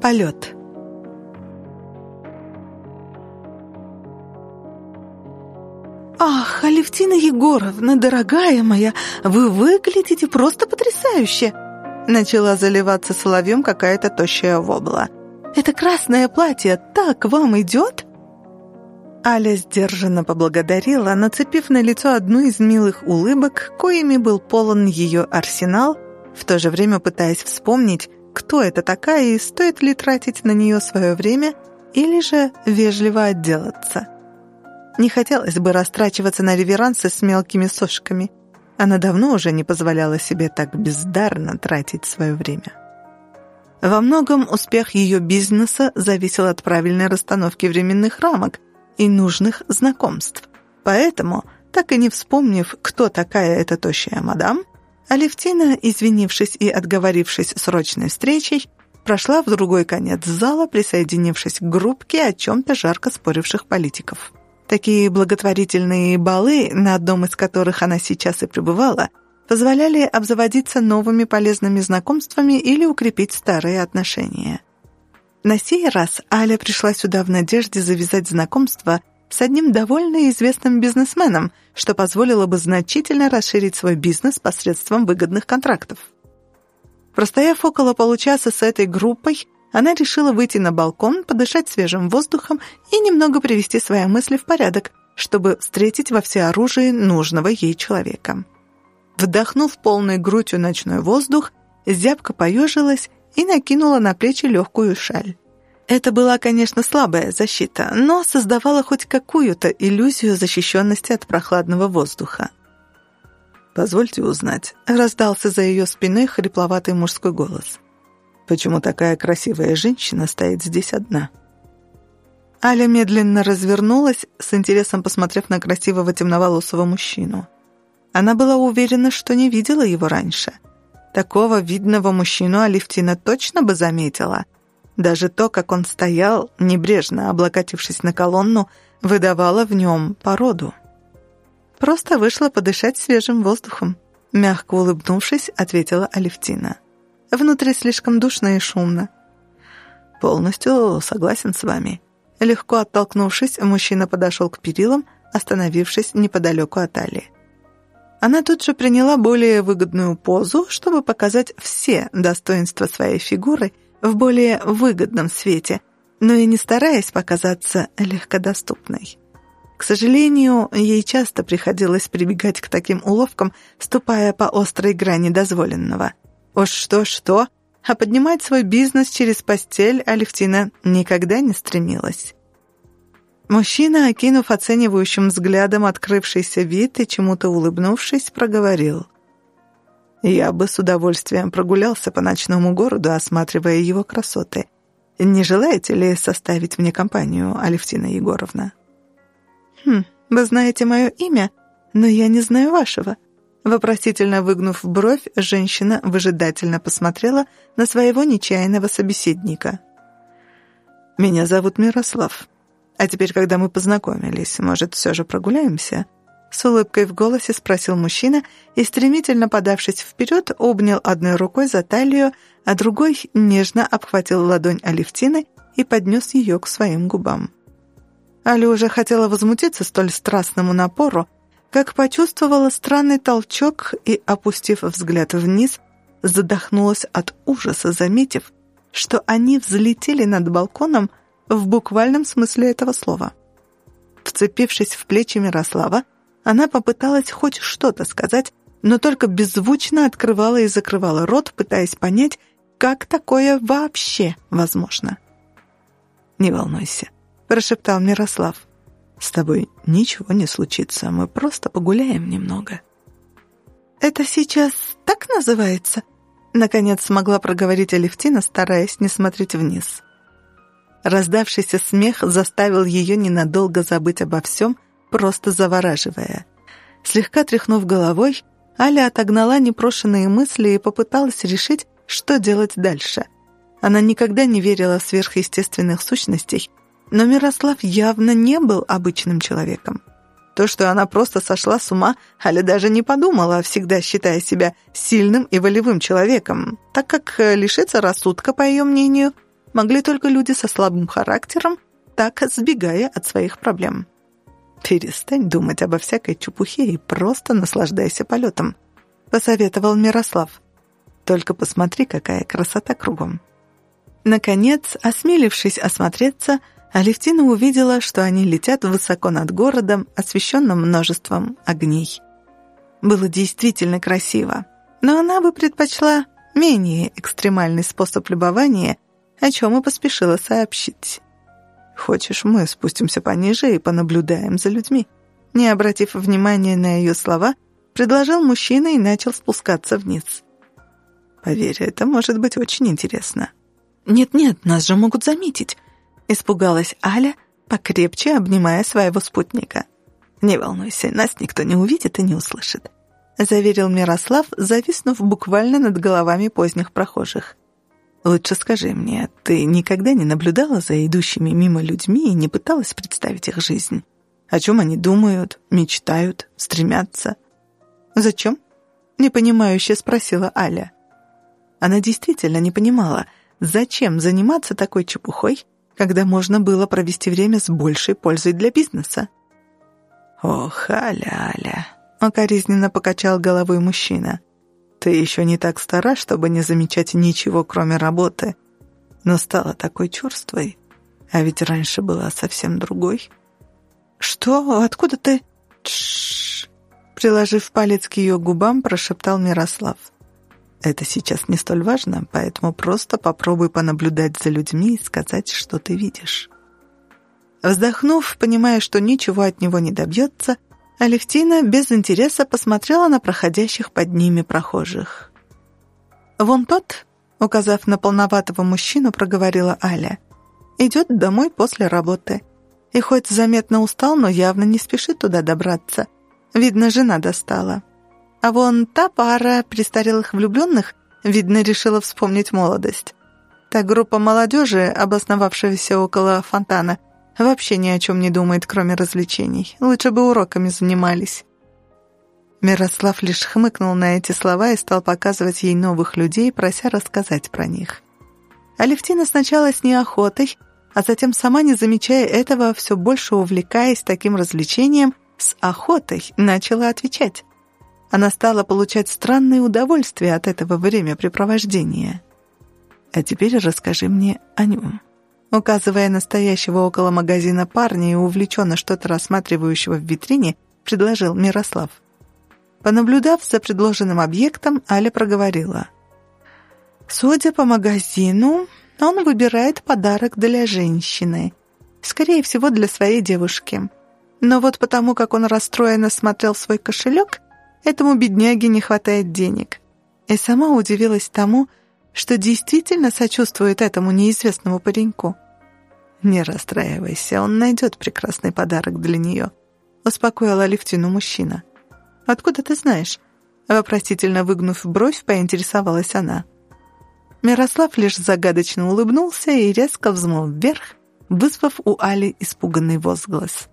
Полет. «Ах, Алевтина Егоровна, дорогая моя, вы выглядите просто потрясающе!» Начала заливаться соловьем какая-то тощая вобла. «Это красное платье так вам идет?» Аля сдержанно поблагодарила, нацепив на лицо одну из милых улыбок, коими был полон ее арсенал, в то же время пытаясь вспомнить, кто это такая и стоит ли тратить на нее свое время или же вежливо отделаться. Не хотелось бы растрачиваться на реверансы с мелкими сошками. Она давно уже не позволяла себе так бездарно тратить свое время. Во многом успех ее бизнеса зависел от правильной расстановки временных рамок и нужных знакомств. Поэтому, так и не вспомнив, кто такая эта тощая мадам, Алевтина, извинившись и отговорившись срочной встречей, прошла в другой конец зала, присоединившись к группке о чем-то жарко споривших политиков. Такие благотворительные балы, на одном из которых она сейчас и пребывала, позволяли обзаводиться новыми полезными знакомствами или укрепить старые отношения. На сей раз Аля пришла сюда в надежде завязать знакомство с одним довольно известным бизнесменом, что позволило бы значительно расширить свой бизнес посредством выгодных контрактов. Простояв около получаса с этой группой, она решила выйти на балкон, подышать свежим воздухом и немного привести свои мысли в порядок, чтобы встретить во всеоружии нужного ей человека. Вдохнув полной грудью ночной воздух, зябко поежилась и накинула на плечи легкую шаль. Это была, конечно, слабая защита, но создавала хоть какую-то иллюзию защищенности от прохладного воздуха. «Позвольте узнать», — раздался за ее спиной хрипловатый мужской голос — Почему такая красивая женщина стоит здесь одна? Аля медленно развернулась, с интересом посмотрев на красивого темноволосого мужчину. Она была уверена, что не видела его раньше. Такого видного мужчину Алевтина точно бы заметила. Даже то, как он стоял, небрежно облокотившись на колонну, выдавало в нем породу. «Просто вышла подышать свежим воздухом», — мягко улыбнувшись, ответила Алевтина. Внутри слишком душно и шумно. Полностью согласен с вами. Легко оттолкнувшись, мужчина подошел к перилам, остановившись неподалеку от Али. Она тут же приняла более выгодную позу, чтобы показать все достоинства своей фигуры в более выгодном свете, но и не стараясь показаться легкодоступной. К сожалению, ей часто приходилось прибегать к таким уловкам, ступая по острой грани дозволенного. Уж что-что, а поднимать свой бизнес через постель Алевтина никогда не стремилась. Мужчина, окинув оценивающим взглядом открывшийся вид и чему-то улыбнувшись, проговорил. «Я бы с удовольствием прогулялся по ночному городу, осматривая его красоты. Не желаете ли составить мне компанию, Алевтина Егоровна?» «Хм, вы знаете мое имя, но я не знаю вашего», Вопросительно выгнув бровь, женщина выжидательно посмотрела на своего нечаянного собеседника. «Меня зовут Мирослав. А теперь, когда мы познакомились, может, все же прогуляемся?» С улыбкой в голосе спросил мужчина и, стремительно подавшись вперед, обнял одной рукой за талию, а другой нежно обхватил ладонь Алевтины и поднес ее к своим губам. Аля уже хотела возмутиться столь страстному напору, как почувствовала странный толчок и, опустив взгляд вниз, задохнулась от ужаса, заметив, что они взлетели над балконом в буквальном смысле этого слова. Вцепившись в плечи Мирослава, она попыталась хоть что-то сказать, но только беззвучно открывала и закрывала рот, пытаясь понять, как такое вообще возможно. «Не волнуйся», — прошептал Мирослав. С тобой ничего не случится, мы просто погуляем немного». «Это сейчас так называется?» Наконец смогла проговорить Алевтина, стараясь не смотреть вниз. Раздавшийся смех заставил ее ненадолго забыть обо всем, просто завораживая. Слегка тряхнув головой, Аля отогнала непрошенные мысли и попыталась решить, что делать дальше. Она никогда не верила в сверхъестественных сущностей, но Мирослав явно не был обычным человеком. То, что она просто сошла с ума, Аля даже не подумала, всегда считая себя сильным и волевым человеком, так как лишиться рассудка, по ее мнению, могли только люди со слабым характером, так сбегая от своих проблем. «Перестань думать обо всякой чепухе и просто наслаждайся полетом», — посоветовал Мирослав. «Только посмотри, какая красота кругом». Наконец, осмелившись осмотреться, Алевтина увидела, что они летят высоко над городом, освещенным множеством огней. Было действительно красиво, но она бы предпочла менее экстремальный способ любования, о чем и поспешила сообщить. «Хочешь, мы спустимся пониже и понаблюдаем за людьми?» Не обратив внимания на ее слова, предложил мужчина и начал спускаться вниз. «Поверь, это может быть очень интересно». «Нет-нет, нас же могут заметить», — испугалась Аля, покрепче обнимая своего спутника. «Не волнуйся, нас никто не увидит и не услышит», — заверил Мирослав, зависнув буквально над головами поздних прохожих. «Лучше скажи мне, ты никогда не наблюдала за идущими мимо людьми и не пыталась представить их жизнь? О чем они думают, мечтают, стремятся?» «Зачем?» — непонимающе спросила Аля. Она действительно не понимала — Зачем заниматься такой чепухой, когда можно было провести время с большей пользой для бизнеса? «Ох, Аля, Аля!» — укоризненно покачал головой мужчина. «Ты еще не так стара, чтобы не замечать ничего, кроме работы, но стала такой черствой, а ведь раньше была совсем другой». «Что? Откуда ты?» Тш. Приложив палец к ее губам, прошептал Мирослав. Это сейчас не столь важно, поэтому просто попробуй понаблюдать за людьми и сказать, что ты видишь». Вздохнув, понимая, что ничего от него не добьется, Алевтина без интереса посмотрела на проходящих под ними прохожих. «Вон тот», — указав на полноватого мужчину, проговорила Аля, «идет домой после работы. И хоть заметно устал, но явно не спешит туда добраться. Видно, жена достала. А вон та пара престарелых влюбленных, видно, решила вспомнить молодость. Та группа молодежи, обосновавшаяся около фонтана, вообще ни о чем не думает, кроме развлечений. Лучше бы уроками занимались. Мирослав лишь хмыкнул на эти слова и стал показывать ей новых людей, прося рассказать про них. Алевтина сначала с неохотой, а затем сама, не замечая этого, все больше увлекаясь таким развлечением, с охотой начала отвечать она стала получать странное удовольствие от этого времяпрепровождения. «А теперь расскажи мне о нем». Указывая настоящего около магазина парня и увлеченно что-то рассматривающего в витрине, предложил Мирослав. Понаблюдав за предложенным объектом, Аля проговорила. «Судя по магазину, он выбирает подарок для женщины. Скорее всего, для своей девушки. Но вот потому, как он расстроенно смотрел свой кошелек, Этому бедняге не хватает денег. И сама удивилась тому, что действительно сочувствует этому неизвестному пареньку. «Не расстраивайся, он найдет прекрасный подарок для нее», — успокоил Алевтину мужчина. «Откуда ты знаешь?» Вопросительно выгнув бровь, поинтересовалась она. Мирослав лишь загадочно улыбнулся и резко взмыл вверх, вызвав у Али испуганный возглас.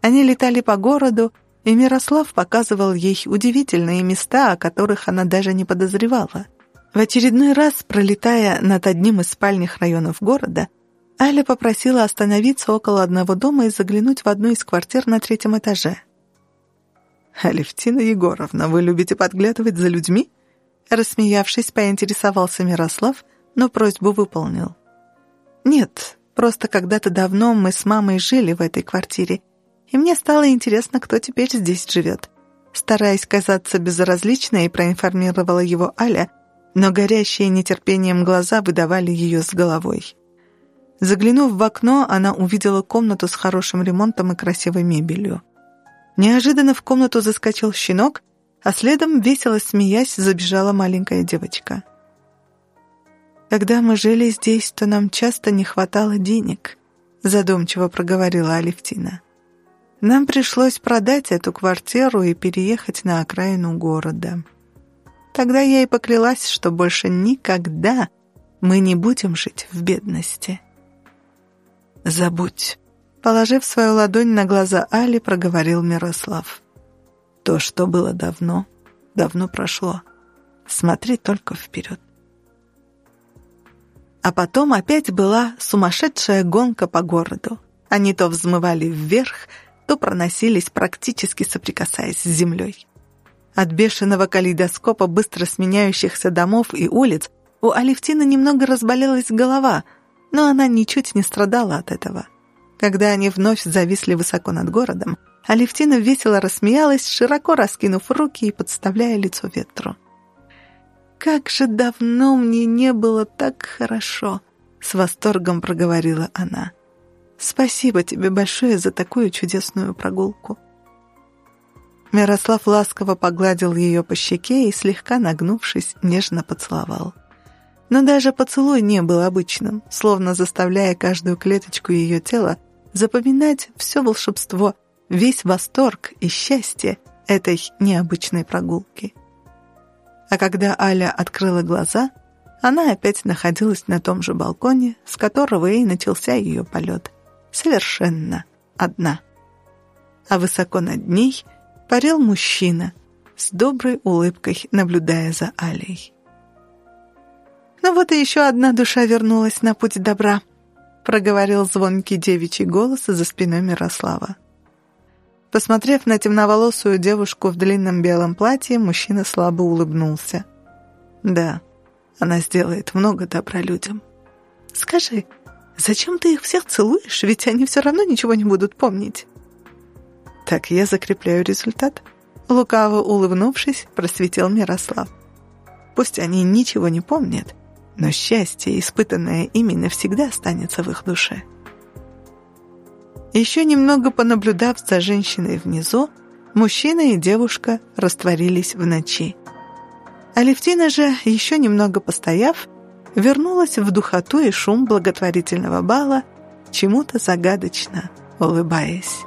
Они летали по городу, и Мирослав показывал ей удивительные места, о которых она даже не подозревала. В очередной раз, пролетая над одним из спальных районов города, Аля попросила остановиться около одного дома и заглянуть в одну из квартир на третьем этаже. «Алевтина Егоровна, вы любите подглядывать за людьми?» Рассмеявшись, поинтересовался Мирослав, но просьбу выполнил. «Нет, просто когда-то давно мы с мамой жили в этой квартире, и мне стало интересно, кто теперь здесь живет. Стараясь казаться безразличной, проинформировала его Аля, но горящие нетерпением глаза выдавали ее с головой. Заглянув в окно, она увидела комнату с хорошим ремонтом и красивой мебелью. Неожиданно в комнату заскочил щенок, а следом, весело смеясь, забежала маленькая девочка. «Когда мы жили здесь, то нам часто не хватало денег», задумчиво проговорила Алевтина. Нам пришлось продать эту квартиру и переехать на окраину города. Тогда я и поклялась, что больше никогда мы не будем жить в бедности. «Забудь», — положив свою ладонь на глаза Али, проговорил Мирослав. «То, что было давно, давно прошло. Смотри только вперед». А потом опять была сумасшедшая гонка по городу. Они то взмывали вверх, то проносились, практически соприкасаясь с землей. От бешеного калейдоскопа быстро сменяющихся домов и улиц у Алевтины немного разболелась голова, но она ничуть не страдала от этого. Когда они вновь зависли высоко над городом, Алевтина весело рассмеялась, широко раскинув руки и подставляя лицо ветру. «Как же давно мне не было так хорошо!» — с восторгом проговорила она. «Спасибо тебе большое за такую чудесную прогулку». Мирослав ласково погладил ее по щеке и, слегка нагнувшись, нежно поцеловал. Но даже поцелуй не был обычным, словно заставляя каждую клеточку ее тела запоминать все волшебство, весь восторг и счастье этой необычной прогулки. А когда Аля открыла глаза, она опять находилась на том же балконе, с которого и начался ее полет. Совершенно одна. А высоко над ней парил мужчина с доброй улыбкой, наблюдая за Алей. «Ну вот и еще одна душа вернулась на путь добра», проговорил звонкий девичий голос за спиной Мирослава. Посмотрев на темноволосую девушку в длинном белом платье, мужчина слабо улыбнулся. «Да, она сделает много добра людям. Скажи, зачем ты их всех целуешь, ведь они все равно ничего не будут помнить?» «Так я закрепляю результат», — лукаво улыбнувшись, просветил Мирослав. «Пусть они ничего не помнят, но счастье, испытанное ими, навсегда останется в их душе». Еще немного понаблюдав за женщиной внизу, мужчина и девушка растворились в ночи. Алевтина же, еще немного постояв, вернулась в духоту и шум благотворительного бала, чему-то загадочно улыбаясь.